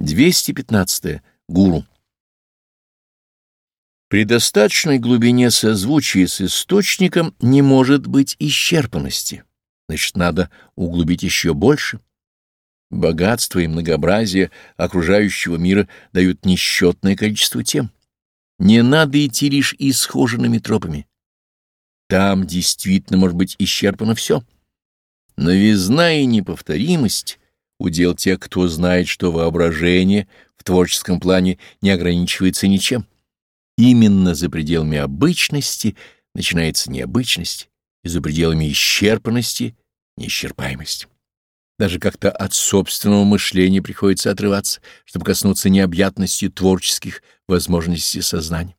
215. Гуру. При достаточной глубине созвучия с источником не может быть исчерпанности, значит, надо углубить еще больше. Богатство и многообразие окружающего мира дают несчетное количество тем. Не надо идти лишь исхоженными тропами. Там действительно может быть исчерпано все. Новизна и неповторимость — удел тех, кто знает, что воображение в творческом плане не ограничивается ничем. Именно за пределами обычности начинается необычность, и за пределами исчерпанности — неисчерпаемость. Даже как-то от собственного мышления приходится отрываться, чтобы коснуться необъятности творческих возможностей сознания.